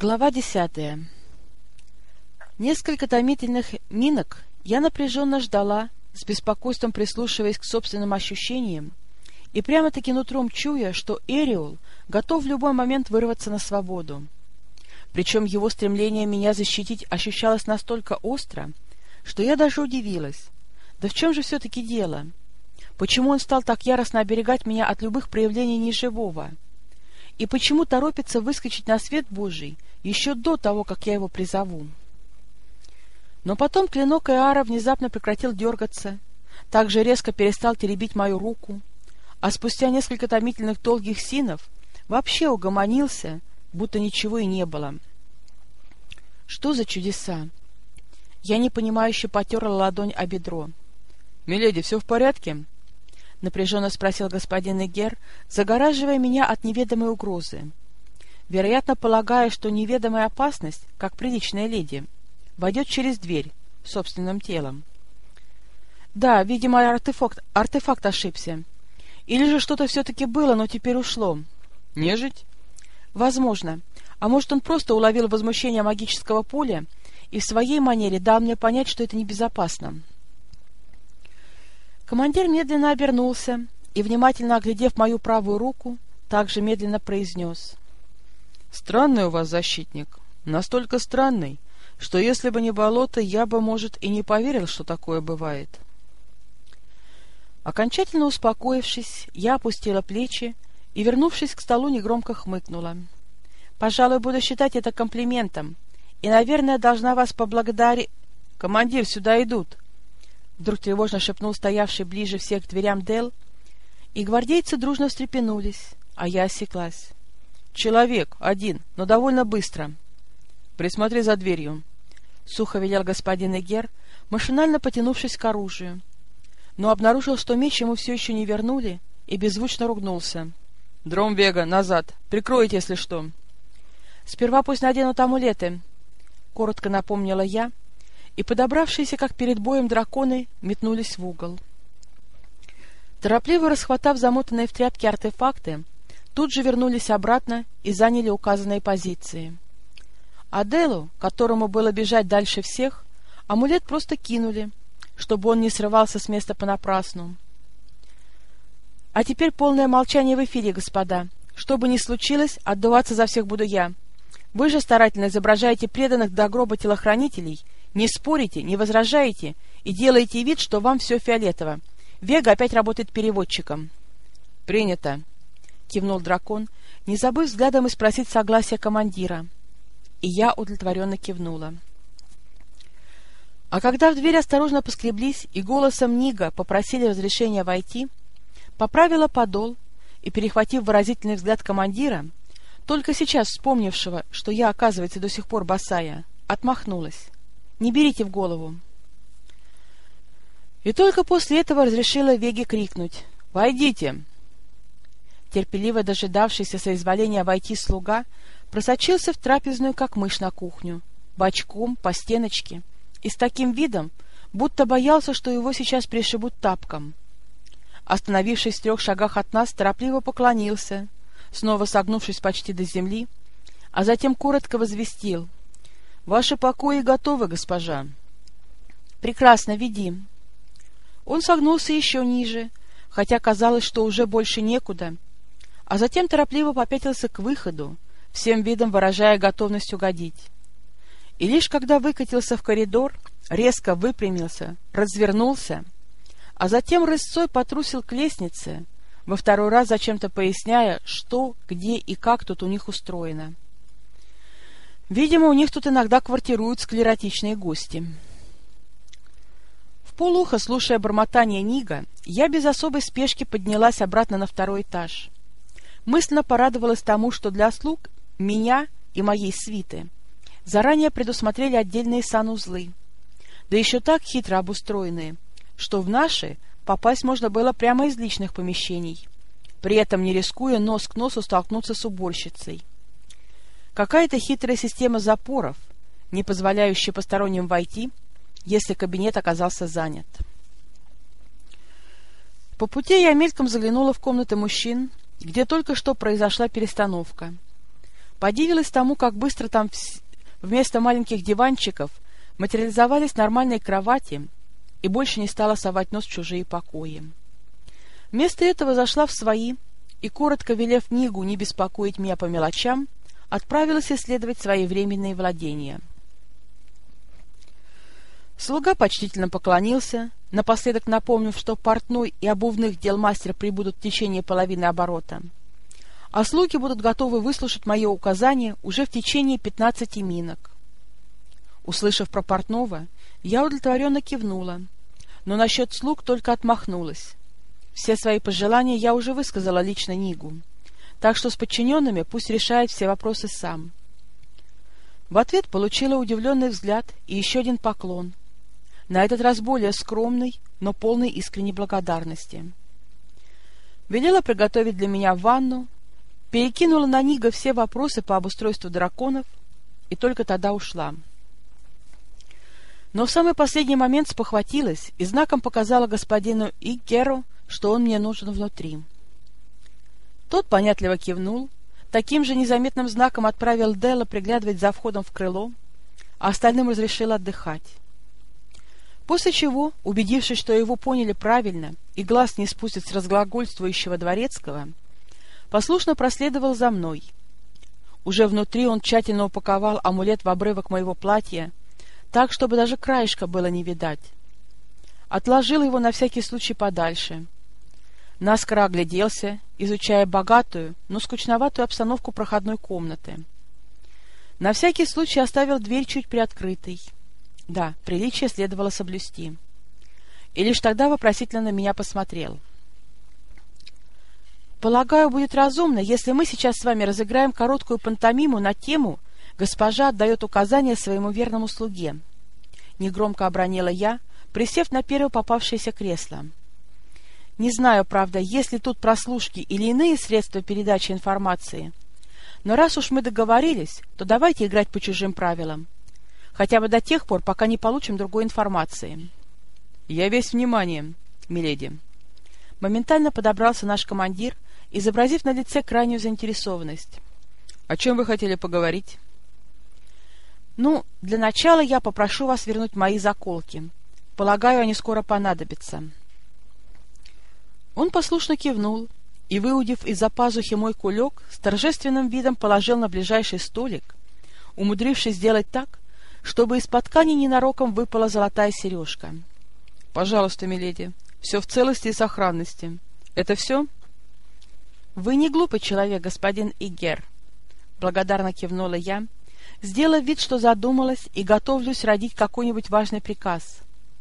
Глава десятая Несколько томительных минок я напряженно ждала, с беспокойством прислушиваясь к собственным ощущениям, и прямо-таки нутром чуя, что Эриол готов в любой момент вырваться на свободу. Причем его стремление меня защитить ощущалось настолько остро, что я даже удивилась. Да в чем же все-таки дело? Почему он стал так яростно оберегать меня от любых проявлений неживого? И почему торопится выскочить на свет Божий еще до того, как я его призову? Но потом клинок Иара внезапно прекратил дергаться, также резко перестал теребить мою руку, а спустя несколько томительных долгих синов вообще угомонился, будто ничего и не было. Что за чудеса? Я непонимающе потерла ладонь о бедро. — Миледи, все в порядке? —— напряженно спросил господин Эгер, загораживая меня от неведомой угрозы. Вероятно, полагая, что неведомая опасность, как приличная леди, войдет через дверь собственным телом. Да, видимо, артефакт, артефакт ошибся. Или же что-то все-таки было, но теперь ушло. Нежить? Возможно. А может, он просто уловил возмущение магического поля и в своей манере дал мне понять, что это небезопасно. Командир медленно обернулся и, внимательно оглядев мою правую руку, также медленно произнес. — Странный у вас защитник. Настолько странный, что если бы не болото, я бы, может, и не поверил, что такое бывает. Окончательно успокоившись, я опустила плечи и, вернувшись к столу, негромко хмыкнула. «Пожалуй, буду считать это комплиментом, и, наверное, должна вас поблагодарить...» «Командир, сюда идут!» Вдруг тревожно шепнул стоявший ближе всех к дверям Дел, и гвардейцы дружно встрепенулись, а я осеклась. «Человек, один, но довольно быстро. Присмотри за дверью», — сухо велел господин Эгер, машинально потянувшись к оружию. Но обнаружил, что меч ему все еще не вернули, и беззвучно ругнулся. «Дромвега, назад! Прикройте, если что!» «Сперва пусть наденут амулеты», — коротко напомнила я, — и подобравшиеся, как перед боем драконы, метнулись в угол. Торопливо расхватав замотанные в тряпки артефакты, тут же вернулись обратно и заняли указанные позиции. Аделу, которому было бежать дальше всех, амулет просто кинули, чтобы он не срывался с места понапрасну. А теперь полное молчание в эфире, господа. Что бы ни случилось, отдуваться за всех буду я. Вы же старательно изображаете преданных до гроба телохранителей — не спорите, не возражаете и делаете вид, что вам все фиолетово. Вега опять работает переводчиком. — Принято, — кивнул дракон, не забыв взглядом и спросить согласия командира. И я удовлетворенно кивнула. А когда в дверь осторожно поскреблись и голосом Нига попросили разрешения войти, поправила подол и, перехватив выразительный взгляд командира, только сейчас вспомнившего, что я, оказывается, до сих пор босая, отмахнулась. Не берите в голову. И только после этого разрешила Веге крикнуть «Войдите!». Терпеливо дожидавшийся соизволения войти слуга просочился в трапезную, как мышь на кухню, бочком, по стеночке, и с таким видом, будто боялся, что его сейчас пришибут тапком. Остановившись в трех шагах от нас, торопливо поклонился, снова согнувшись почти до земли, а затем коротко возвестил — Ваши покои готовы, госпожа. Прекрасно, веди. Он согнулся еще ниже, хотя казалось, что уже больше некуда, а затем торопливо попятился к выходу, всем видом выражая готовность угодить. И лишь когда выкатился в коридор, резко выпрямился, развернулся, а затем рысцой потрусил к лестнице, во второй раз зачем-то поясняя, что, где и как тут у них устроено. Видимо, у них тут иногда квартируют склеротичные гости. В полухо, слушая бормотание Нига, я без особой спешки поднялась обратно на второй этаж. Мысленно порадовалась тому, что для слуг меня и моей свиты заранее предусмотрели отдельные санузлы, да еще так хитро обустроенные, что в наши попасть можно было прямо из личных помещений, при этом не рискуя нос к носу столкнуться с уборщицей. Какая-то хитрая система запоров, не позволяющая посторонним войти, если кабинет оказался занят. По пути я мельком заглянула в комнаты мужчин, где только что произошла перестановка. Подивилась тому, как быстро там вместо маленьких диванчиков материализовались нормальные кровати, и больше не стала совать нос в чужие покои. Вместо этого зашла в свои и, коротко велев Нигу не беспокоить меня по мелочам, отправилась исследовать свои временные владения. Слуга почтительно поклонился, напоследок напомнив, что портной и обувных дел мастер прибудут в течение половины оборота, а слуги будут готовы выслушать мое указание уже в течение пятнадцати минок. Услышав про портного, я удовлетворенно кивнула, но насчет слуг только отмахнулась. Все свои пожелания я уже высказала лично Нигу, так что с подчиненными пусть решает все вопросы сам. В ответ получила удивленный взгляд и еще один поклон, на этот раз более скромный, но полный искренней благодарности. Велела приготовить для меня ванну, перекинула на Нига все вопросы по обустройству драконов и только тогда ушла. Но в самый последний момент спохватилась и знаком показала господину Игеру, что он мне нужен внутри. Тот понятливо кивнул, таким же незаметным знаком отправил Делла приглядывать за входом в крыло, а остальным разрешил отдыхать. После чего, убедившись, что его поняли правильно и глаз не спустит с разглагольствующего дворецкого, послушно проследовал за мной. Уже внутри он тщательно упаковал амулет в обрывок моего платья, так, чтобы даже краешка было не видать. Отложил его на всякий случай подальше — наскоро огляделся, изучая богатую, но скучноватую обстановку проходной комнаты. На всякий случай оставил дверь чуть приоткрытой. Да, приличие следовало соблюсти. И лишь тогда вопросительно на меня посмотрел. «Полагаю, будет разумно, если мы сейчас с вами разыграем короткую пантомиму на тему «Госпожа отдает указания своему верному слуге». Негромко обронила я, присев на первое попавшееся кресло. — не знаю, правда, есть ли тут прослушки или иные средства передачи информации. Но раз уж мы договорились, то давайте играть по чужим правилам. Хотя бы до тех пор, пока не получим другой информации. Я весь внимание, миледи. Моментально подобрался наш командир, изобразив на лице крайнюю заинтересованность. О чем вы хотели поговорить? Ну, для начала я попрошу вас вернуть мои заколки. Полагаю, они скоро понадобятся. Он послушно кивнул и, выудив из-за пазухи мой кулек, с торжественным видом положил на ближайший столик, умудрившись сделать так, чтобы из-под ткани ненароком выпала золотая сережка. — Пожалуйста, миледи, все в целости и сохранности. Это все? — Вы не глупый человек, господин Игер, — благодарно кивнула я, сделав вид, что задумалась и готовлюсь родить какой-нибудь важный приказ.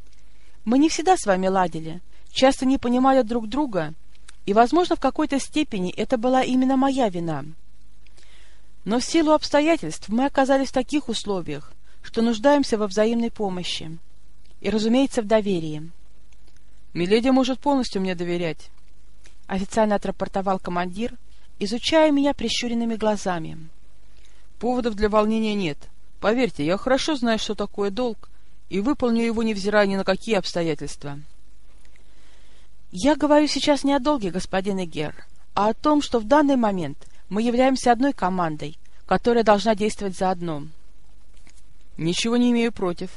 — Мы не всегда с вами ладили, — часто не понимали друг друга, и, возможно, в какой-то степени это была именно моя вина. Но в силу обстоятельств мы оказались в таких условиях, что нуждаемся во взаимной помощи и, разумеется, в доверии. «Миледи может полностью мне доверять», — официально отрапортовал командир, изучая меня прищуренными глазами. «Поводов для волнения нет. Поверьте, я хорошо знаю, что такое долг, и выполню его, невзирая ни на какие обстоятельства». Я говорю сейчас не о долге, господин Эгер, а о том, что в данный момент мы являемся одной командой, которая должна действовать заодно. Ничего не имею против.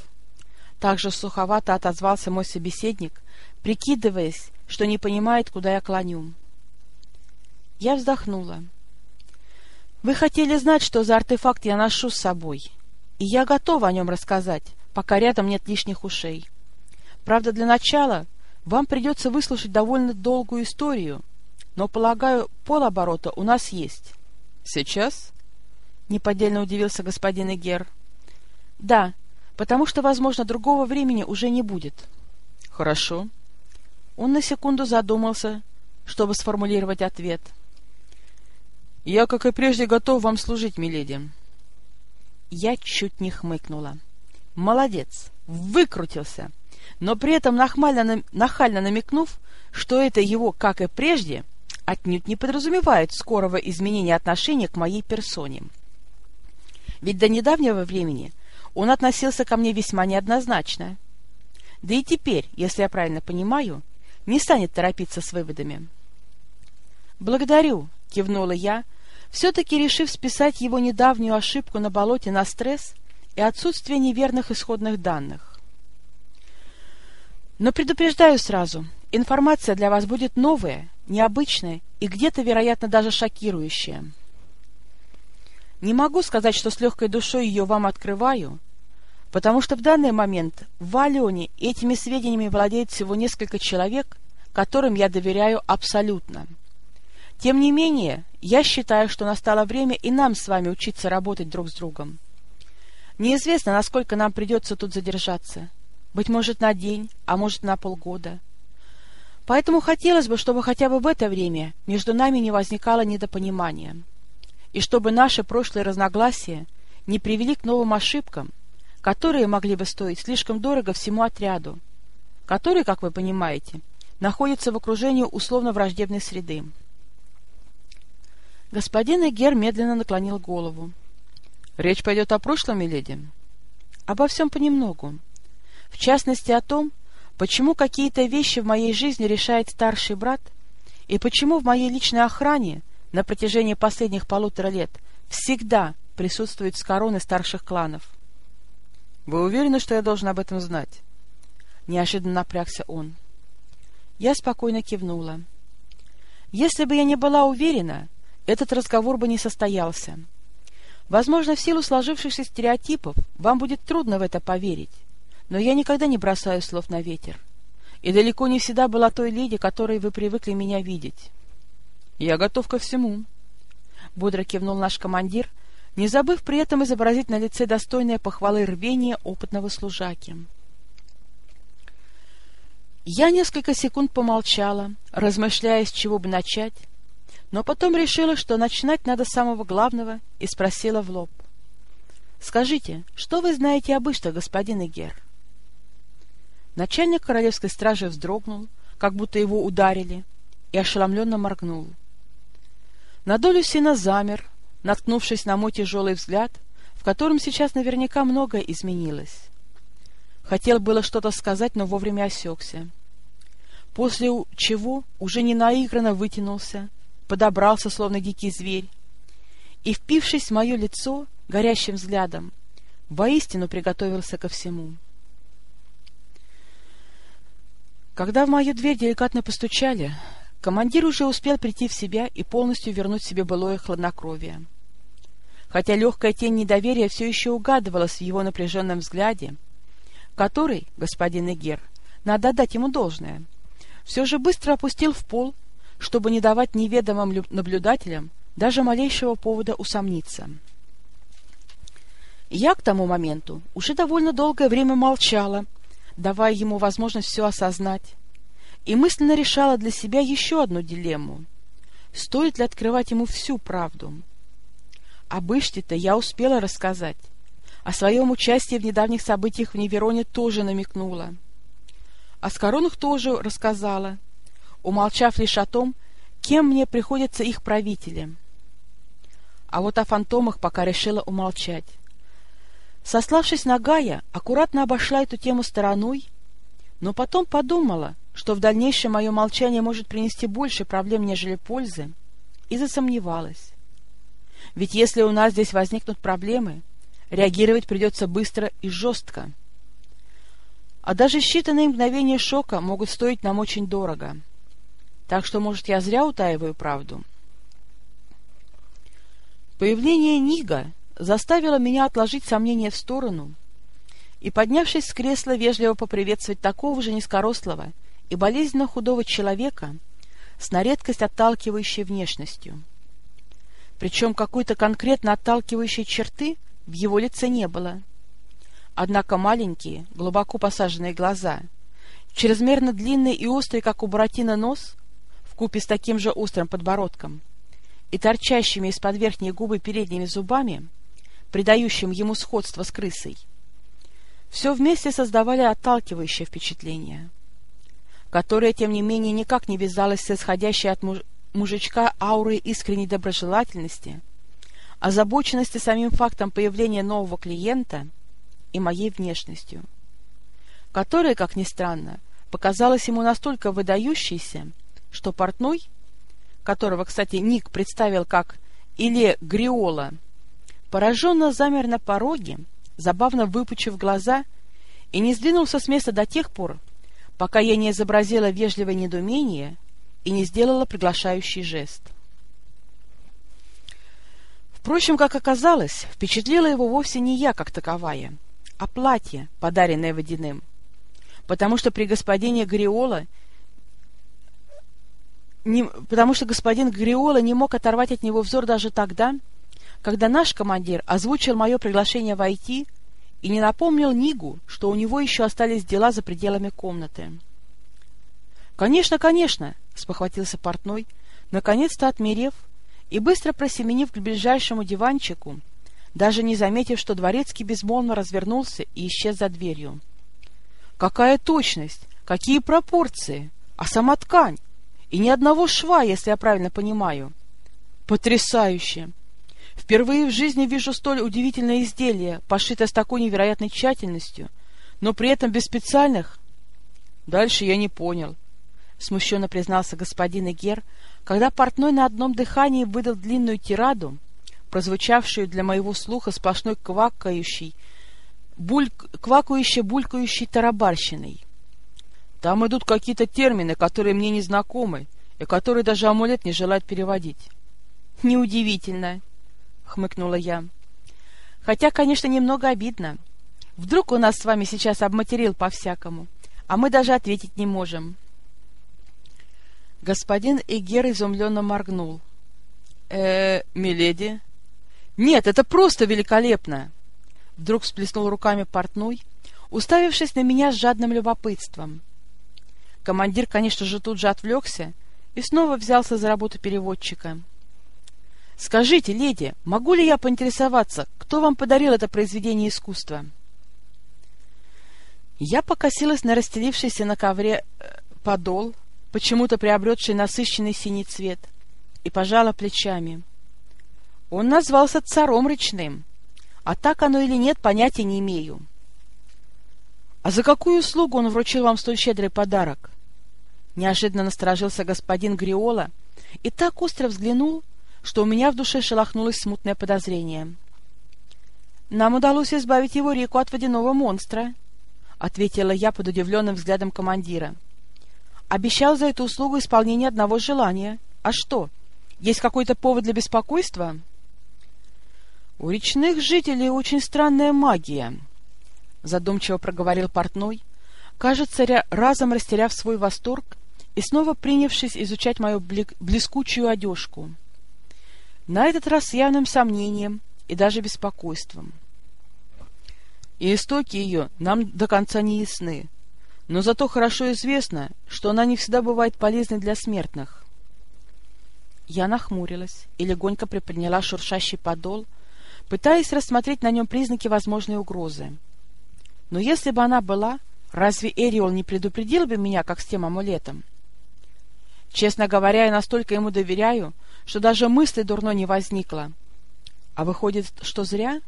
Также суховато отозвался мой собеседник, прикидываясь, что не понимает, куда я клоню. Я вздохнула. Вы хотели знать, что за артефакт я ношу с собой, и я готова о нем рассказать, пока рядом нет лишних ушей. Правда, для начала вам придется выслушать довольно долгую историю, но, полагаю, полоборота у нас есть. — Сейчас? — неподдельно удивился господин Игер. — Да, потому что, возможно, другого времени уже не будет. — Хорошо. Он на секунду задумался, чтобы сформулировать ответ. — Я, как и прежде, готов вам служить, миледи. Я чуть не хмыкнула. — Молодец! Выкрутился! — но при этом нахально, нахально намекнув, что это его, как и прежде, отнюдь не подразумевает скорого изменения отношения к моей персоне. Ведь до недавнего времени он относился ко мне весьма неоднозначно. Да и теперь, если я правильно понимаю, не станет торопиться с выводами. «Благодарю», — кивнула я, все-таки решив списать его недавнюю ошибку на болоте на стресс и отсутствие неверных исходных данных. Но предупреждаю сразу, информация для вас будет новая, необычная и где-то, вероятно, даже шокирующая. Не могу сказать, что с легкой душой ее вам открываю, потому что в данный момент в Алене этими сведениями владеет всего несколько человек, которым я доверяю абсолютно. Тем не менее, я считаю, что настало время и нам с вами учиться работать друг с другом. Неизвестно, насколько нам придется тут задержаться. Быть может, на день, а может, на полгода. Поэтому хотелось бы, чтобы хотя бы в это время между нами не возникало недопонимания. И чтобы наши прошлые разногласия не привели к новым ошибкам, которые могли бы стоить слишком дорого всему отряду, который, как вы понимаете, находится в окружении условно враждебной среды. Господин Эгер медленно наклонил голову. — Речь пойдет о прошлом, миледи? — Обо всем понемногу. В частности, о том, почему какие-то вещи в моей жизни решает старший брат, и почему в моей личной охране на протяжении последних полутора лет всегда присутствуют с короны старших кланов. — Вы уверены, что я должен об этом знать? Неожиданно напрягся он. Я спокойно кивнула. Если бы я не была уверена, этот разговор бы не состоялся. Возможно, в силу сложившихся стереотипов вам будет трудно в это поверить, но я никогда не бросаю слов на ветер. И далеко не всегда была той леди, которой вы привыкли меня видеть. — Я готов ко всему, — бодро кивнул наш командир, не забыв при этом изобразить на лице достойное похвалы рвения опытного служаки. Я несколько секунд помолчала, размышляя, с чего бы начать, но потом решила, что начинать надо с самого главного, и спросила в лоб. — Скажите, что вы знаете об Ишта, господин Игер? Начальник королевской стражи вздрогнул, как будто его ударили, и ошеломленно моргнул. На долю сына замер, наткнувшись на мой тяжелый взгляд, в котором сейчас наверняка многое изменилось. Хотел было что-то сказать, но вовремя осекся. После чего уже не наигранно вытянулся, подобрался, словно дикий зверь, и, впившись в мое лицо горящим взглядом, воистину приготовился ко всему. Когда в мою дверь деликатно постучали, командир уже успел прийти в себя и полностью вернуть себе былое хладнокровие. Хотя легкая тень недоверия все еще угадывалась в его напряженном взгляде, который, господин Эгер, надо отдать ему должное, все же быстро опустил в пол чтобы не давать неведомым наблюдателям даже малейшего повода усомниться. Я к тому моменту уже довольно долгое время молчала, давая ему возможность все осознать, и мысленно решала для себя еще одну дилемму. Стоит ли открывать ему всю правду? Об Иште-то я успела рассказать. О своем участии в недавних событиях в Невероне тоже намекнула. О Скоронах тоже рассказала — умолчав лишь о том, кем мне приходятся их правители. А вот о фантомах пока решила умолчать. Сославшись на Гая, аккуратно обошла эту тему стороной, но потом подумала, что в дальнейшем мое молчание может принести больше проблем, нежели пользы, и засомневалась. Ведь если у нас здесь возникнут проблемы, реагировать придется быстро и жестко. А даже считанные мгновения шока могут стоить нам очень дорого — так что, может, я зря утаиваю правду? Появление Нига заставило меня отложить сомнения в сторону и, поднявшись с кресла, вежливо поприветствовать такого же низкорослого и болезненно худого человека с на редкость отталкивающей внешностью. Причем какой-то конкретно отталкивающей черты в его лице не было. Однако маленькие, глубоко посаженные глаза, чрезмерно длинный и острый, как у Буратино, нос вкупе с таким же острым подбородком и торчащими из-под верхней губы передними зубами, придающим ему сходство с крысой, все вместе создавали отталкивающее впечатление, которое, тем не менее, никак не вязалось с исходящей от муж мужичка аурой искренней доброжелательности, озабоченности самим фактом появления нового клиента и моей внешностью, которая, как ни странно, показалась ему настолько выдающейся, что портной, которого, кстати, Ник представил как или Гриола, пораженно замер на пороге, забавно выпучив глаза, и не сдвинулся с места до тех пор, пока я не изобразила вежливое недоумение и не сделала приглашающий жест. Впрочем, как оказалось, впечатлила его вовсе не я как таковая, а платье, подаренное водяным, потому что при господине Гриола не, потому что господин Гриола не мог оторвать от него взор даже тогда, когда наш командир озвучил мое приглашение войти и не напомнил Нигу, что у него еще остались дела за пределами комнаты. «Конечно, конечно!» — спохватился портной, наконец-то отмерев и быстро просеменив к ближайшему диванчику, даже не заметив, что дворецкий безмолвно развернулся и исчез за дверью. «Какая точность! Какие пропорции! А сама ткань! И ни одного шва, если я правильно понимаю!» «Потрясающе! Впервые в жизни вижу столь удивительное изделие, пошитое с такой невероятной тщательностью, но при этом без специальных... Дальше я не понял, — смущенно признался господин Игер, когда портной на одном дыхании выдал длинную тираду, прозвучавшую для моего слуха сплошной квакающей, бульк, квакающей, булькающей тарабарщиной. Там идут какие-то термины, которые мне не знакомы, и которые даже амулет не желает переводить. Неудивительно, хмыкнула я. Хотя, конечно, немного обидно. Вдруг у нас с вами сейчас обматерил по-всякому, а мы даже ответить не можем. Господин Эгер изумленно моргнул. э миледи? Нет, это просто великолепно! Вдруг всплеснул руками портной, уставившись на меня с жадным любопытством. Командир, конечно же, тут же отвлекся и снова взялся за работу переводчика. Скажите, леди, могу ли я поинтересоваться, кто вам подарил это произведение искусства? Я покосилась на расстелившийся на ковре э, подол, почему-то приобретший насыщенный синий цвет, и пожала плечами. Он назвался царом речным, а так оно или нет, понятия не имею. — А за какую услугу он вручил вам столь щедрый подарок? Неожиданно насторожился господин Гриола и так остро взглянул, что у меня в душе шелохнулось смутное подозрение. «Нам удалось избавить его реку от водяного монстра», — ответила я под удивленным взглядом командира. «Обещал за эту услугу исполнение одного желания. А что, есть какой-то повод для беспокойства?» «У речных жителей очень странная магия», — задумчиво проговорил портной, кажется, разом растеряв свой восторг и снова принявшись изучать мою блескучую одежку на этот раз с явным сомнением и даже беспокойством. И истоки ее нам до конца не ясны, но зато хорошо известно, что она не всегда бывает полезной для смертных. Я нахмурилась и легонько приподняла шуршащий подол, пытаясь рассмотреть на нем признаки возможной угрозы. Но если бы она была, разве Эриол не предупредил бы меня, как с тем амулетом? Честно говоря, я настолько ему доверяю, что даже мысли дурно не возникло. А выходит, что зря?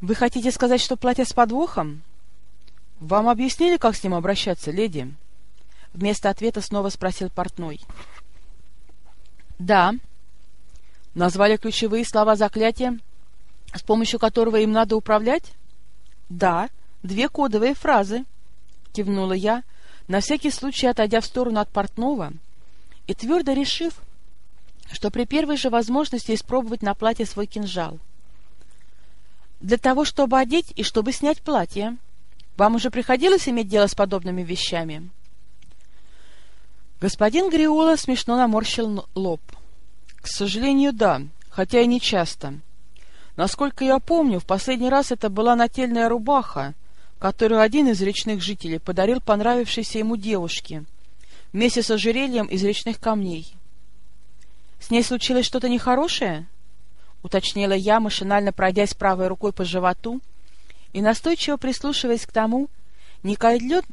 Вы хотите сказать, что платье с подвохом? Вам объяснили, как с ним обращаться, леди? Вместо ответа снова спросил портной. Да. Назвали ключевые слова заклятия, с помощью которого им надо управлять? Да, две кодовые фразы, кивнула я, на всякий случай отойдя в сторону от портного и твердо решив, что при первой же возможности испробовать на платье свой кинжал. Для того, чтобы одеть и чтобы снять платье. Вам уже приходилось иметь дело с подобными вещами? Господин Гриола смешно наморщил лоб. К сожалению, да, хотя и не часто. Насколько я помню, в последний раз это была нательная рубаха, которую один из речных жителей подарил понравившейся ему девушке, вместе с ожерельем из речных камней. «С ней случилось что-то нехорошее?» — уточнила я, машинально пройдясь правой рукой по животу и настойчиво прислушиваясь к тому, не кольнет,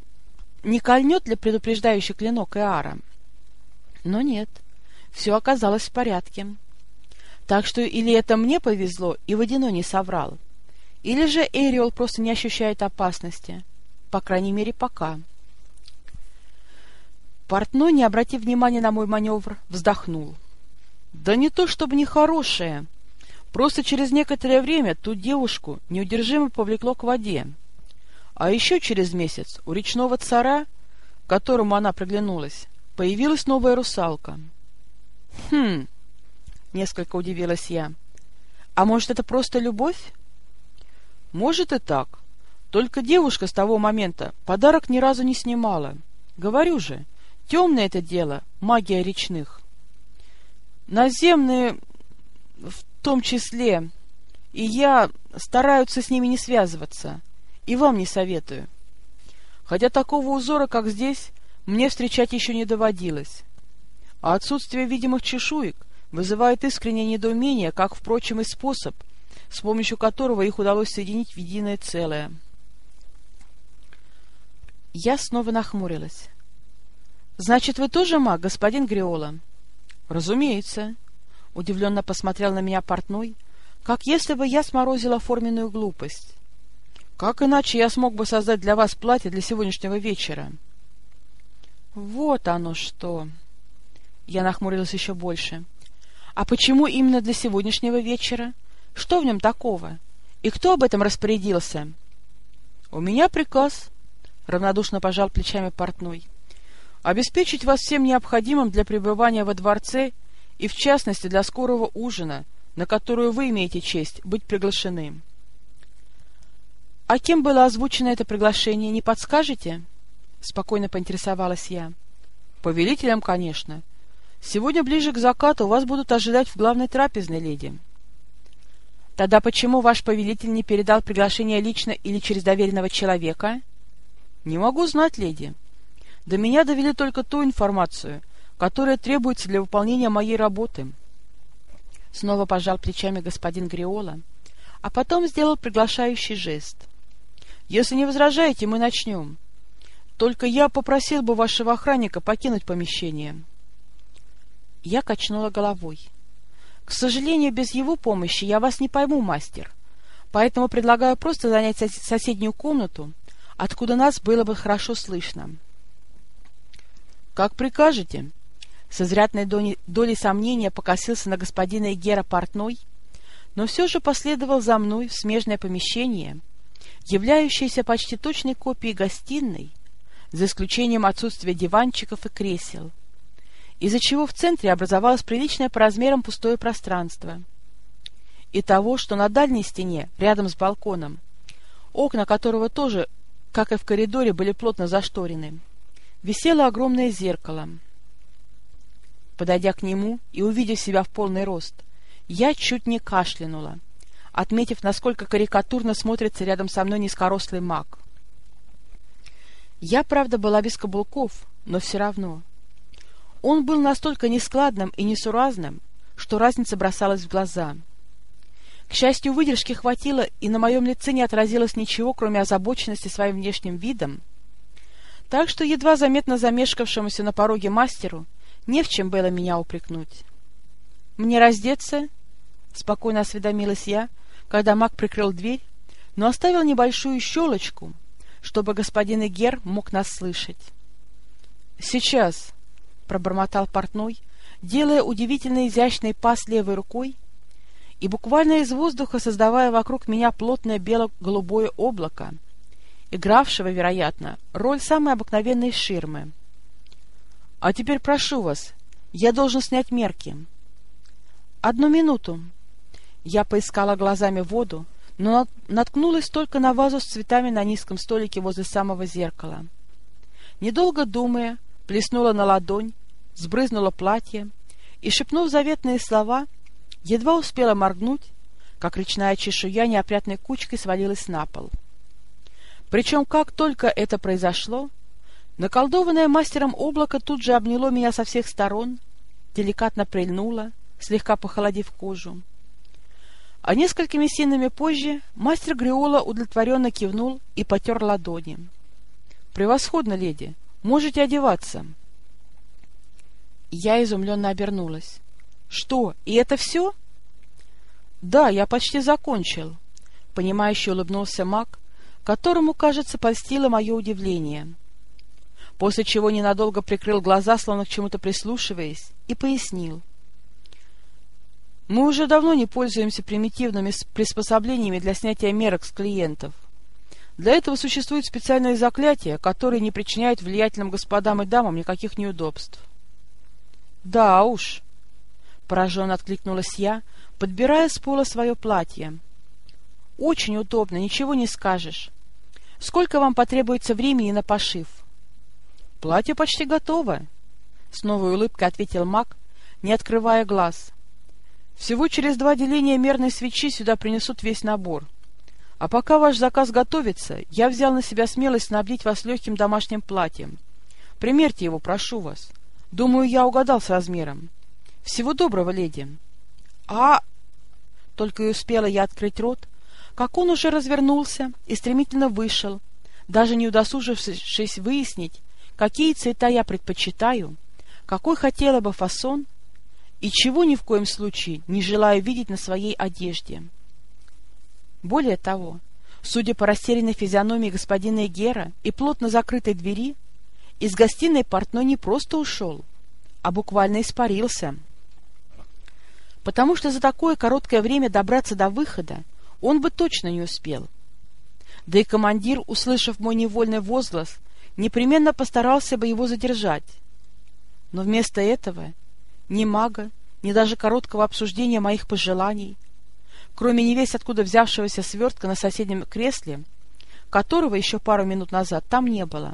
не кольнет ли предупреждающий клинок Иара. Но нет, все оказалось в порядке. Так что или это мне повезло, и Водяной не соврал, или же Эриол просто не ощущает опасности, по крайней мере, пока. Портной, не обратив внимания на мой маневр, вздохнул. Да не то чтобы нехорошее. Просто через некоторое время ту девушку неудержимо повлекло к воде. А еще через месяц у речного цара, которому она приглянулась, появилась новая русалка. «Хм...» — несколько удивилась я. «А может, это просто любовь?» «Может и так. Только девушка с того момента подарок ни разу не снимала. Говорю же, темное это дело, магия речных. Наземные в том числе, и я стараются с ними не связываться, и вам не советую. Хотя такого узора, как здесь, мне встречать еще не доводилось. А отсутствие видимых чешуек вызывает искреннее недоумение, как, впрочем, и способ, с помощью которого их удалось соединить в единое целое. Я снова нахмурилась. «Значит, вы тоже маг, господин Гриола?» «Разумеется», — удивленно посмотрел на меня портной, как если бы я сморозила форменную глупость. «Как иначе я смог бы создать для вас платье для сегодняшнего вечера?» «Вот оно что!» Я нахмурилась еще больше. «А почему именно для сегодняшнего вечера? Что в нем такого? И кто об этом распорядился?» «У меня приказ», — равнодушно пожал плечами портной обеспечить вас всем необходимым для пребывания во дворце и, в частности, для скорого ужина, на которую вы имеете честь быть приглашены. — А кем было озвучено это приглашение, не подскажете? — спокойно поинтересовалась я. — Повелителем, конечно. Сегодня ближе к закату вас будут ожидать в главной трапезной, леди. — Тогда почему ваш повелитель не передал приглашение лично или через доверенного человека? — Не могу знать, леди. — до меня довели только ту информацию, которая требуется для выполнения моей работы. Снова пожал плечами господин Гриола, а потом сделал приглашающий жест. «Если не возражаете, мы начнем. Только я попросил бы вашего охранника покинуть помещение». Я качнула головой. «К сожалению, без его помощи я вас не пойму, мастер, поэтому предлагаю просто занять соседнюю комнату, откуда нас было бы хорошо слышно». «Как прикажете?» С изрядной долей сомнения покосился на господина Игера Портной, но все же последовал за мной в смежное помещение, являющееся почти точной копией гостиной, за исключением отсутствия диванчиков и кресел, из-за чего в центре образовалось приличное по размерам пустое пространство. И того, что на дальней стене, рядом с балконом, окна которого тоже, как и в коридоре, были плотно зашторены, висело огромное зеркало. Подойдя к нему и увидев себя в полный рост, я чуть не кашлянула, отметив, насколько карикатурно смотрится рядом со мной низкорослый маг. Я, правда, была без каблуков, но все равно. Он был настолько нескладным и несуразным, что разница бросалась в глаза. К счастью, выдержки хватило, и на моем лице не отразилось ничего, кроме озабоченности своим внешним видом, так что едва заметно замешкавшемуся на пороге мастеру не в чем было меня упрекнуть. «Мне раздеться?» — спокойно осведомилась я, когда маг прикрыл дверь, но оставил небольшую щелочку, чтобы господин Игер мог нас слышать. «Сейчас!» — пробормотал портной, делая удивительно изящный пас левой рукой и буквально из воздуха создавая вокруг меня плотное бело-голубое облако, игравшего, вероятно, роль самой обыкновенной ширмы. «А теперь прошу вас, я должен снять мерки». «Одну минуту». Я поискала глазами воду, но наткнулась только на вазу с цветами на низком столике возле самого зеркала. Недолго думая, плеснула на ладонь, сбрызнула платье и, шепнув заветные слова, едва успела моргнуть, как речная чешуя неопрятной кучкой свалилась на пол. Причем, как только это произошло, наколдованное мастером облако тут же обняло меня со всех сторон, деликатно прильнуло, слегка похолодив кожу. А несколькими синами позже мастер Гриола удовлетворенно кивнул и потер ладони. — Превосходно, леди! Можете одеваться! Я изумленно обернулась. — Что, и это все? — Да, я почти закончил, — понимающе улыбнулся маг, которому, кажется, польстило мое удивление. После чего ненадолго прикрыл глаза, словно к чему-то прислушиваясь, и пояснил. Мы уже давно не пользуемся примитивными приспособлениями для снятия мерок с клиентов. Для этого существуют специальные заклятия, которые не причиняют влиятельным господам и дамам никаких неудобств. — Да уж, — пораженно откликнулась я, подбирая с пола свое платье. — Очень удобно, ничего не скажешь. Сколько вам потребуется времени на пошив? — Платье почти готово, — с новой улыбкой ответил маг, не открывая глаз. — Всего через два деления мерной свечи сюда принесут весь набор. А пока ваш заказ готовится, я взял на себя смелость снабдить вас легким домашним платьем. Примерьте его, прошу вас. Думаю, я угадал с размером. Всего доброго, леди. А... Только и успела я открыть рот, как он уже развернулся и стремительно вышел, даже не удосужившись выяснить, какие цвета я предпочитаю, какой хотела бы фасон и чего ни в коем случае не желаю видеть на своей одежде. Более того, судя по растерянной физиономии господина Гера и плотно закрытой двери, из гостиной портной не просто ушел, а буквально испарился. Потому что за такое короткое время добраться до выхода он бы точно не успел. Да и командир, услышав мой невольный возглас, непременно постарался бы его задержать. Но вместо этого ни мага, ни даже короткого обсуждения моих пожеланий, кроме невесть откуда взявшегося свертка на соседнем кресле, которого еще пару минут назад там не было.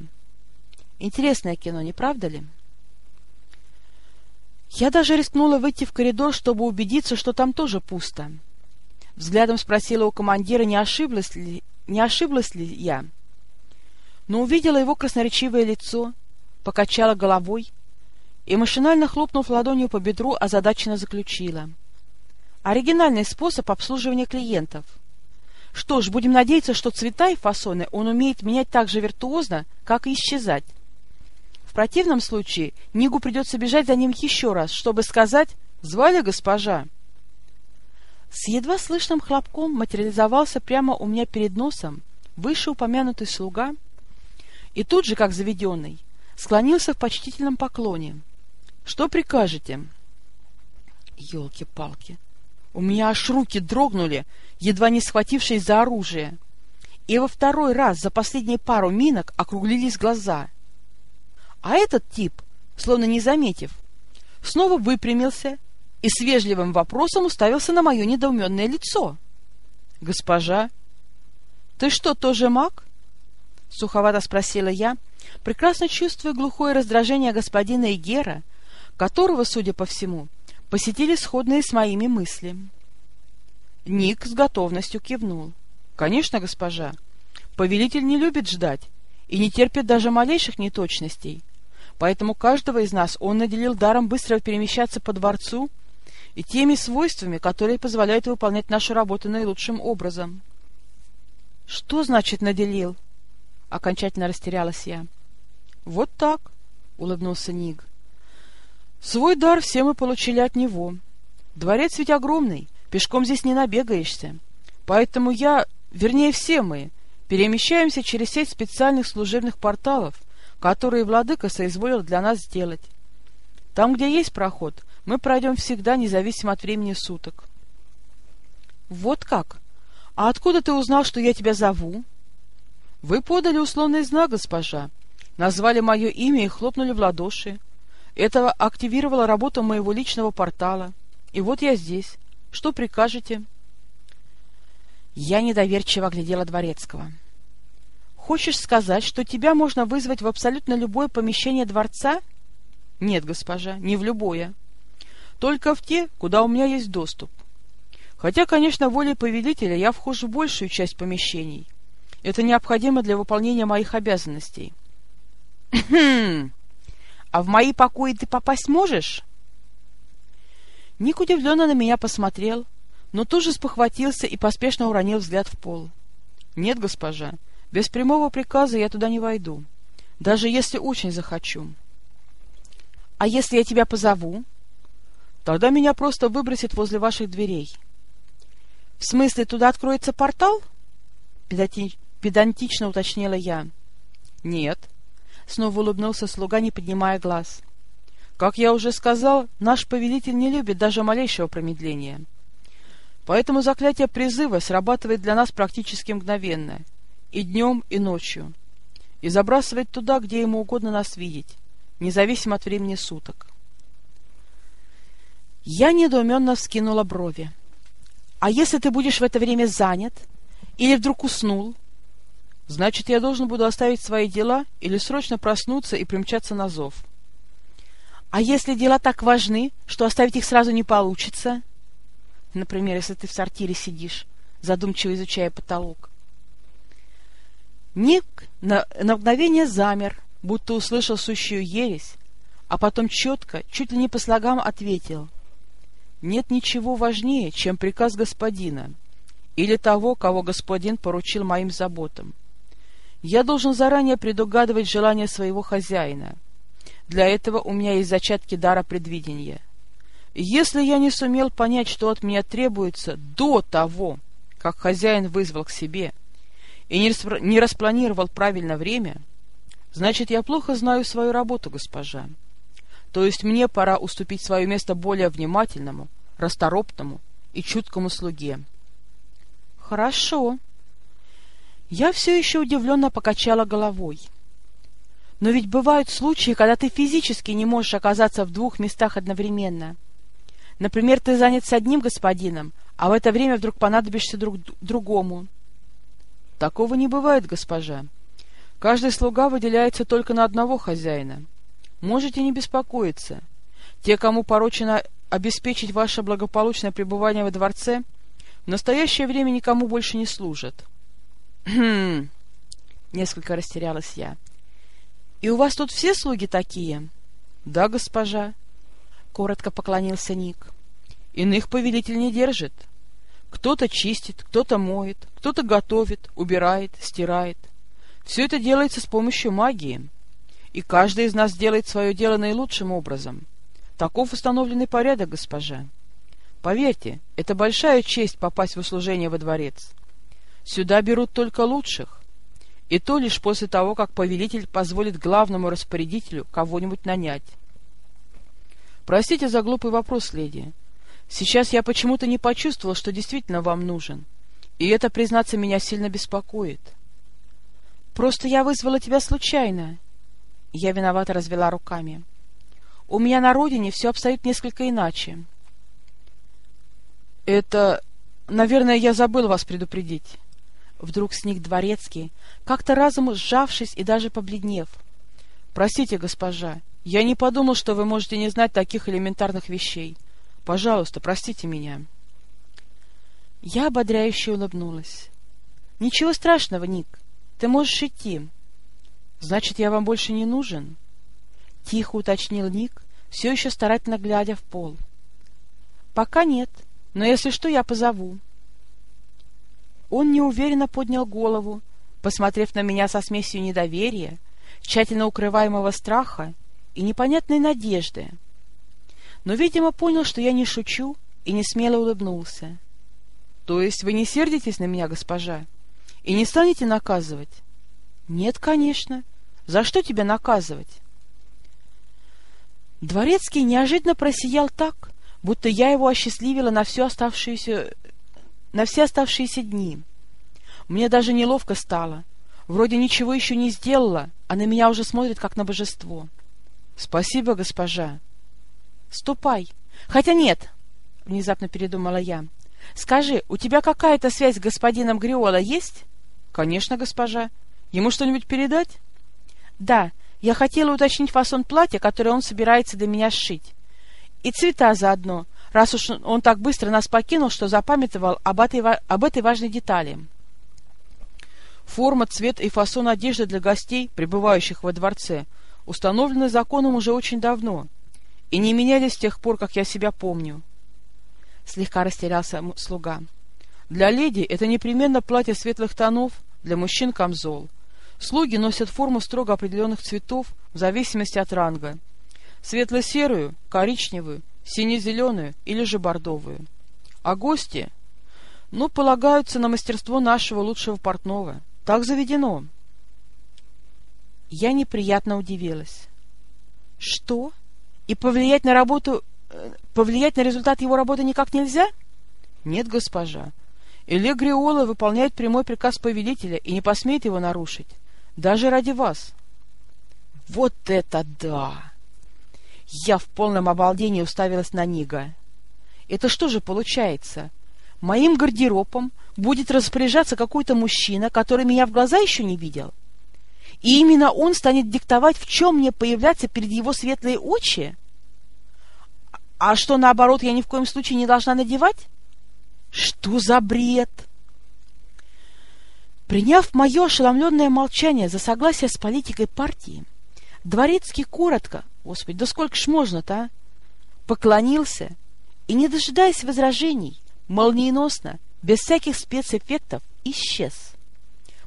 Интересное кино, не правда ли? Я даже рискнула выйти в коридор, чтобы убедиться, что там тоже пусто. Взглядом спросила у командира, не ошиблась ли, не ошиблась ли я. Но увидела его красноречивое лицо, покачала головой и, машинально хлопнув ладонью по бедру, озадаченно заключила. Оригинальный способ обслуживания клиентов. Что ж, будем надеяться, что цвета и фасоны он умеет менять так же виртуозно, как и исчезать. В противном случае Нигу придется бежать за ним еще раз, чтобы сказать «Звали госпожа?» С едва слышным хлопком материализовался прямо у меня перед носом вышеупомянутый слуга и тут же, как заведенный, склонился в почтительном поклоне. — Что прикажете? Ёлки-палки! У меня аж руки дрогнули, едва не схватившись за оружие. И во второй раз за последние пару минок округлились глаза. А этот тип, словно не заметив, снова выпрямился и с вежливым вопросом уставился на мое недоуменное лицо. — Госпожа, ты что, тоже маг? — суховато спросила я, прекрасно чувствуя глухое раздражение господина Игера, которого, судя по всему, посетили сходные с моими мысли. Ник с готовностью кивнул. — Конечно, госпожа. Повелитель не любит ждать и не терпит даже малейших неточностей, поэтому каждого из нас он наделил даром быстро перемещаться по дворцу и теми свойствами, которые позволяют выполнять нашу работу наилучшим образом. — Что значит «наделил»? — окончательно растерялась я. — Вот так, — улыбнулся Ник. — Свой дар все мы получили от него. Дворец ведь огромный, пешком здесь не набегаешься. Поэтому я, вернее все мы, перемещаемся через сеть специальных служебных порталов, которые владыка соизволил для нас сделать. Там, где есть проход, мы пройдем всегда, независимо от времени суток. — Вот как? А откуда ты узнал, что я тебя зову? — Вы подали условный знак, госпожа. Назвали мое имя и хлопнули в ладоши. Это активировало работу моего личного портала. И вот я здесь. Что прикажете? Я недоверчиво глядела Дворецкого. — Хочешь сказать, что тебя можно вызвать в абсолютно любое помещение дворца? — Нет, госпожа, не в любое. — только в те, куда у меня есть доступ. Хотя, конечно, волей повелителя я вхожу в большую часть помещений. Это необходимо для выполнения моих обязанностей. А в мои покои ты попасть можешь? Ник удивленно на меня посмотрел, но тут же спохватился и поспешно уронил взгляд в пол. — Нет, госпожа, без прямого приказа я туда не войду, даже если очень захочу. — А если я тебя позову? — Тогда меня просто выбросит возле ваших дверей. — В смысле, туда откроется портал? — педантично уточнила я. — Нет. — снова улыбнулся слуга, не поднимая глаз. — Как я уже сказал, наш повелитель не любит даже малейшего промедления. Поэтому заклятие призыва срабатывает для нас практически мгновенно, и днем, и ночью, и забрасывает туда, где ему угодно нас видеть, независимо от времени суток. Я недоуменно вскинула брови. «А если ты будешь в это время занят? Или вдруг уснул?» «Значит, я должен буду оставить свои дела или срочно проснуться и примчаться на зов». «А если дела так важны, что оставить их сразу не получится?» Например, если ты в сортире сидишь, задумчиво изучая потолок. Ник на, на мгновение замер, будто услышал сущую ересь, а потом четко, чуть ли не по слогам ответил. «Нет ничего важнее, чем приказ господина или того, кого господин поручил моим заботам. Я должен заранее предугадывать желания своего хозяина. Для этого у меня есть зачатки дара предвидения. Если я не сумел понять, что от меня требуется до того, как хозяин вызвал к себе, и не распланировал правильно время, значит, я плохо знаю свою работу, госпожа. То есть мне пора уступить свое место более внимательному, расторопному и чуткому слуге. Хорошо. Я все еще удивленно покачала головой. Но ведь бывают случаи, когда ты физически не можешь оказаться в двух местах одновременно — Например, ты занят с одним господином, а в это время вдруг понадобишься друг другому. Такого не бывает, госпожа. Каждый слуга выделяется только на одного хозяина. Можете не беспокоиться. Те, кому поручено обеспечить ваше благополучное пребывание во дворце, в настоящее время никому больше не служат. Хм. Несколько растерялась я. И у вас тут все слуги такие? Да, госпожа коротко поклонился Ник. Иных повелитель не держит. Кто-то чистит, кто-то моет, кто-то готовит, убирает, стирает. Все это делается с помощью магии. И каждый из нас делает свое дело наилучшим образом. Таков установленный порядок, госпожа. Поверьте, это большая честь попасть в услужение во дворец. Сюда берут только лучших. И то лишь после того, как повелитель позволит главному распорядителю кого-нибудь нанять. Простите за глупый вопрос, леди. Сейчас я почему-то не почувствовал, что действительно вам нужен. И это, признаться, меня сильно беспокоит. Просто я вызвала тебя случайно. Я виновато развела руками. У меня на родине все обстоит несколько иначе. Это... Наверное, я забыл вас предупредить. Вдруг сник дворецкий, как-то разом сжавшись и даже побледнев. Простите, госпожа, я не подумал, что вы можете не знать таких элементарных вещей. Пожалуйста, простите меня. Я ободряюще улыбнулась. — Ничего страшного, Ник. Ты можешь идти. — Значит, я вам больше не нужен? — тихо уточнил Ник, все еще старательно глядя в пол. — Пока нет, но если что, я позову. Он неуверенно поднял голову, посмотрев на меня со смесью недоверия, тщательно укрываемого страха и непонятной надежды. Но, видимо, понял, что я не шучу, и не смело улыбнулся. — То есть вы не сердитесь на меня, госпожа? И не станете наказывать? — Нет, конечно. За что тебя наказывать? Дворецкий неожиданно просиял так, будто я его осчастливила на всю оставшуюся... на все оставшиеся дни. Мне даже неловко стало. Вроде ничего еще не сделала, а на меня уже смотрит, как на божество. — Спасибо, госпожа. — Ступай. Хотя нет, — внезапно передумала я. — Скажи, у тебя какая-то связь с господином Гриола есть? — Конечно, госпожа. Ему что-нибудь передать? — Да, я хотела уточнить фасон платья, которое он собирается для меня сшить. И цвета заодно, раз уж он так быстро нас покинул, что запамятовал об этой, об этой важной детали. Форма, цвет и фасон одежды для гостей, пребывающих во дворце — установлены законом уже очень давно и не менялись с тех пор, как я себя помню. Слегка растерялся слуга. Для леди это непременно платье светлых тонов, для мужчин камзол. Слуги носят форму строго определенных цветов в зависимости от ранга. Светло-серую, коричневую, сине-зеленую или же бордовую. А гости? Ну, полагаются на мастерство нашего лучшего портного. Так заведено. Я неприятно удивилась. «Что? И повлиять на работу, э, повлиять на результат его работы никак нельзя? Нет, госпожа. Эле Гриола выполняет прямой приказ повелителя и не посмеет его нарушить. Даже ради вас. Вот это да! Я в полном обалдении уставилась на Нига. Это что же получается? Моим гардеробом будет распоряжаться какой-то мужчина, который меня в глаза еще не видел? И именно он станет диктовать, в чем мне появляться перед его светлые очи? А что, наоборот, я ни в коем случае не должна надевать? Что за бред? Приняв мое ошеломленное молчание за согласие с политикой партии, Дворецкий коротко, господи, да сколько ж можно-то, а? Поклонился и, не дожидаясь возражений, молниеносно, без всяких спецэффектов, исчез.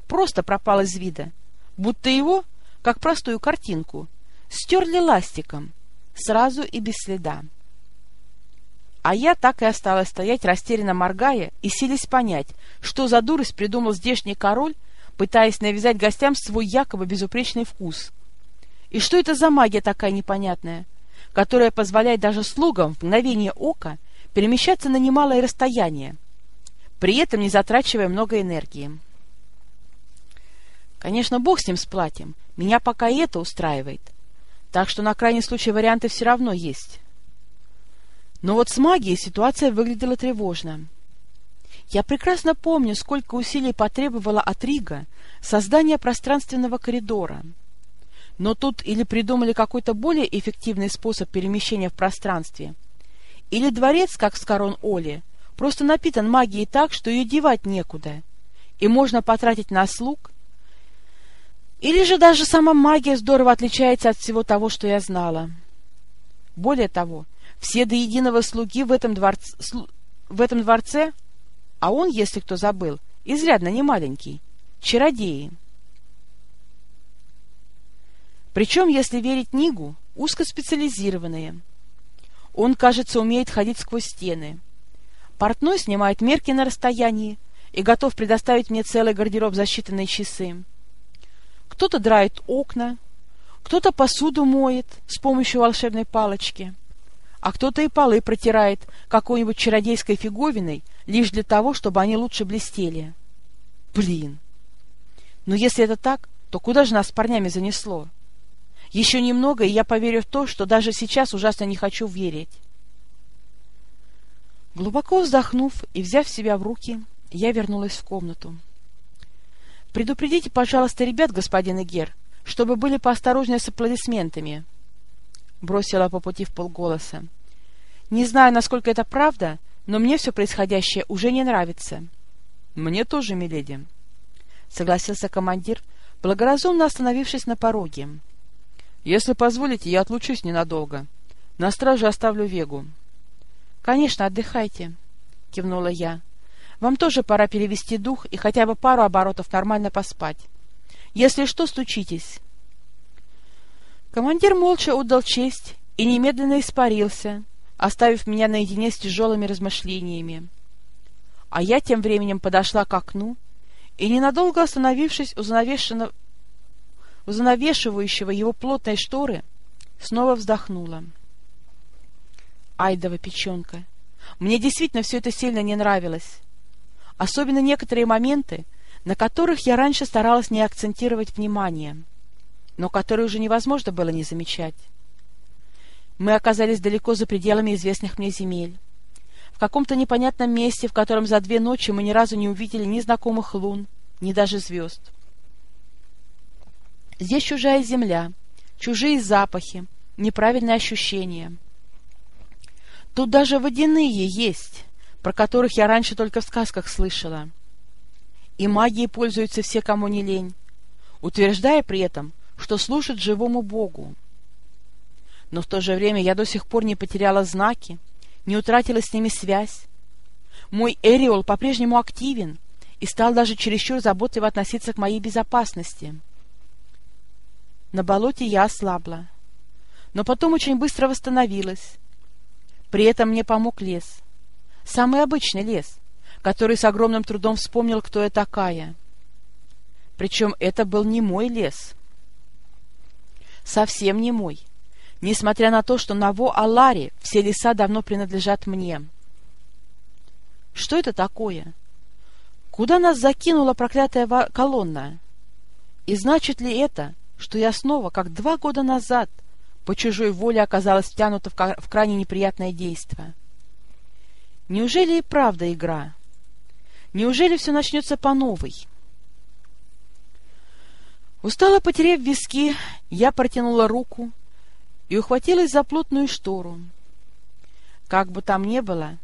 Просто пропал из вида, будто его, как простую картинку, стерли ластиком, сразу и без следа. А я так и осталась стоять, растерянно моргая, и сились понять, что за дурость придумал здешний король, пытаясь навязать гостям свой якобы безупречный вкус. И что это за магия такая непонятная, которая позволяет даже слугам в мгновение ока перемещаться на немалое расстояние, при этом не затрачивая много энергии. Конечно, бог с ним сплатим, меня пока это устраивает, так что на крайний случай варианты все равно есть». Но вот с магией ситуация выглядела тревожно. Я прекрасно помню, сколько усилий потребовало от Рига создание пространственного коридора. Но тут или придумали какой-то более эффективный способ перемещения в пространстве, или дворец, как с корон Оли, просто напитан магией так, что ее девать некуда, и можно потратить на слуг, или же даже сама магия здорово отличается от всего того, что я знала. Более того, все до единого слуги в этом, дворце, в этом дворце, а он, если кто забыл, изрядно не маленький, чародеи. Причем, если верить Нигу, узкоспециализированные. Он, кажется, умеет ходить сквозь стены. Портной снимает мерки на расстоянии и готов предоставить мне целый гардероб за считанные часы. Кто-то драет окна, кто-то посуду моет с помощью волшебной палочки — а кто-то и полы протирает какой-нибудь чародейской фиговиной лишь для того, чтобы они лучше блестели. Блин! Но если это так, то куда же нас с парнями занесло? Еще немного, и я поверю в то, что даже сейчас ужасно не хочу верить. Глубоко вздохнув и взяв себя в руки, я вернулась в комнату. «Предупредите, пожалуйста, ребят, господин Игер, чтобы были поосторожнее с аплодисментами», — бросила по пути в полголоса. «Не знаю, насколько это правда, но мне все происходящее уже не нравится». «Мне тоже, миледи», — согласился командир, благоразумно остановившись на пороге. «Если позволите, я отлучусь ненадолго. На страже оставлю Вегу». «Конечно, отдыхайте», — кивнула я. «Вам тоже пора перевести дух и хотя бы пару оборотов нормально поспать. Если что, стучитесь». Командир молча отдал честь и немедленно испарился, оставив меня наедине с тяжелыми размышлениями. А я тем временем подошла к окну и, ненадолго остановившись у, у занавешивающего его плотной шторы, снова вздохнула. Айдова печенка! Мне действительно все это сильно не нравилось. Особенно некоторые моменты, на которых я раньше старалась не акцентировать внимание — но который уже невозможно было не замечать. Мы оказались далеко за пределами известных мне земель. В каком-то непонятном месте, в котором за две ночи мы ни разу не увидели ни знакомых лун, ни даже звезд. Здесь чужая земля, чужие запахи, неправильные ощущения. Тут даже водяные есть, про которых я раньше только в сказках слышала. И магией пользуются все, кому не лень, утверждая при этом, что служит живому Богу. Но в то же время я до сих пор не потеряла знаки, не утратила с ними связь. Мой Эриол по-прежнему активен и стал даже чересчур заботливо относиться к моей безопасности. На болоте я ослабла, но потом очень быстро восстановилась. При этом мне помог лес. Самый обычный лес, который с огромным трудом вспомнил, кто я такая. Причем это был не мой лес — совсем не мой. несмотря на то, что на Во-Алларе все леса давно принадлежат мне. Что это такое? Куда нас закинула проклятая колонна? И значит ли это, что я снова, как два года назад, по чужой воле оказалась втянута в, крайне неприятное действо? Неужели и правда игра? Неужели все начнется по новой? Устало потеряв виски, я протянула руку и ухватилась за плотную штору. Как бы там ни было,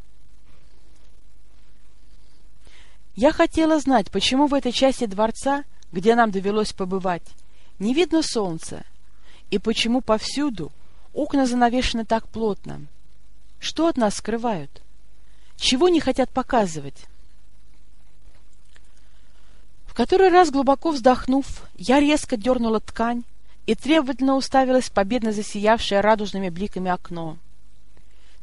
я хотела знать, почему в этой части дворца, где нам довелось побывать, не видно солнца, и почему повсюду окна занавешены так плотно. Что от нас скрывают? Чего не хотят показывать? Который раз, глубоко вздохнув, я резко дернула ткань, и требовательно уставилась победно засиявшее радужными бликами окно.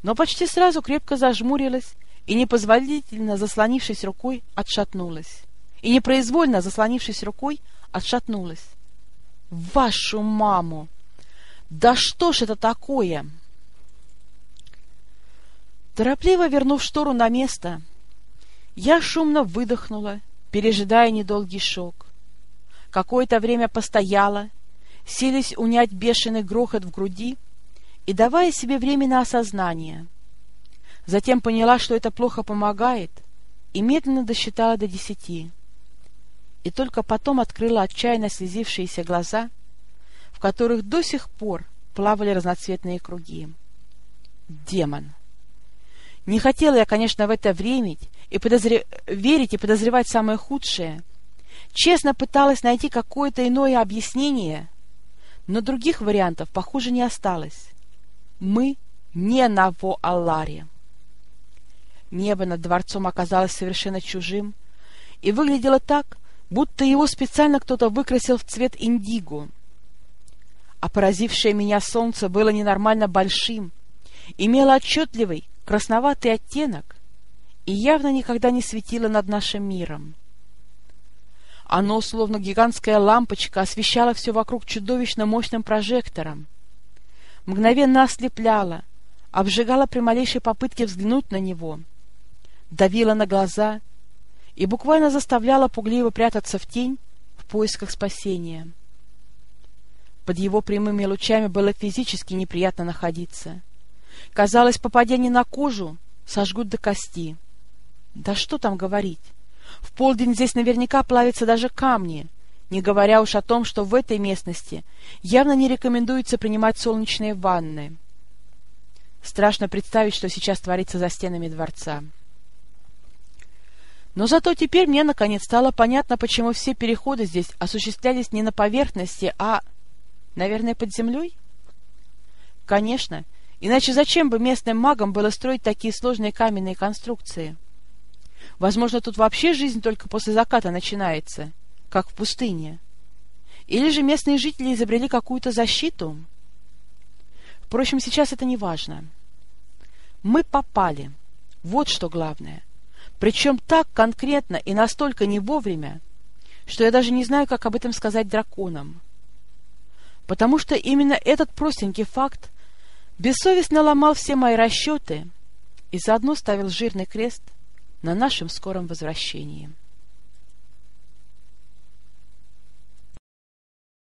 Но почти сразу крепко зажмурилась и, непозволительно заслонившись рукой, отшатнулась. И непроизвольно, заслонившись рукой, отшатнулась. «Вашу маму! Да что ж это такое?» Торопливо вернув штору на место, я шумно выдохнула, пережидая недолгий шок. Какое-то время постояла, сились унять бешеный грохот в груди и давая себе время на осознание. Затем поняла, что это плохо помогает, и медленно досчитала до десяти. И только потом открыла отчаянно слезившиеся глаза, в которых до сих пор плавали разноцветные круги. Демон! Не хотела я, конечно, в это время и подозр... верить и подозревать самое худшее. Честно пыталась найти какое-то иное объяснение, но других вариантов, похоже, не осталось. Мы не на Во-Алларе. Небо над дворцом оказалось совершенно чужим и выглядело так, будто его специально кто-то выкрасил в цвет индиго. А поразившее меня солнце было ненормально большим, имело отчетливый красноватый оттенок и явно никогда не светило над нашим миром. Оно, словно гигантская лампочка, освещало все вокруг чудовищно мощным прожектором. Мгновенно ослепляло, обжигало при малейшей попытке взглянуть на него, давило на глаза и буквально заставляло пугливо прятаться в тень в поисках спасения. Под его прямыми лучами было физически неприятно находиться. Казалось, попадение на кожу сожгут до кости. Да что там говорить! В полдень здесь наверняка плавятся даже камни, не говоря уж о том, что в этой местности явно не рекомендуется принимать солнечные ванны. Страшно представить, что сейчас творится за стенами дворца. Но зато теперь мне наконец стало понятно, почему все переходы здесь осуществлялись не на поверхности, а, наверное, под землей? Конечно, иначе зачем бы местным магам было строить такие сложные каменные конструкции? Возможно, тут вообще жизнь только после заката начинается, как в пустыне. Или же местные жители изобрели какую-то защиту? Впрочем, сейчас это не важно. Мы попали. Вот что главное. Причем так конкретно и настолько не вовремя, что я даже не знаю, как об этом сказать драконам. Потому что именно этот простенький факт бессовестно ломал все мои расчеты и заодно ставил жирный крест на нашем скором возвращении.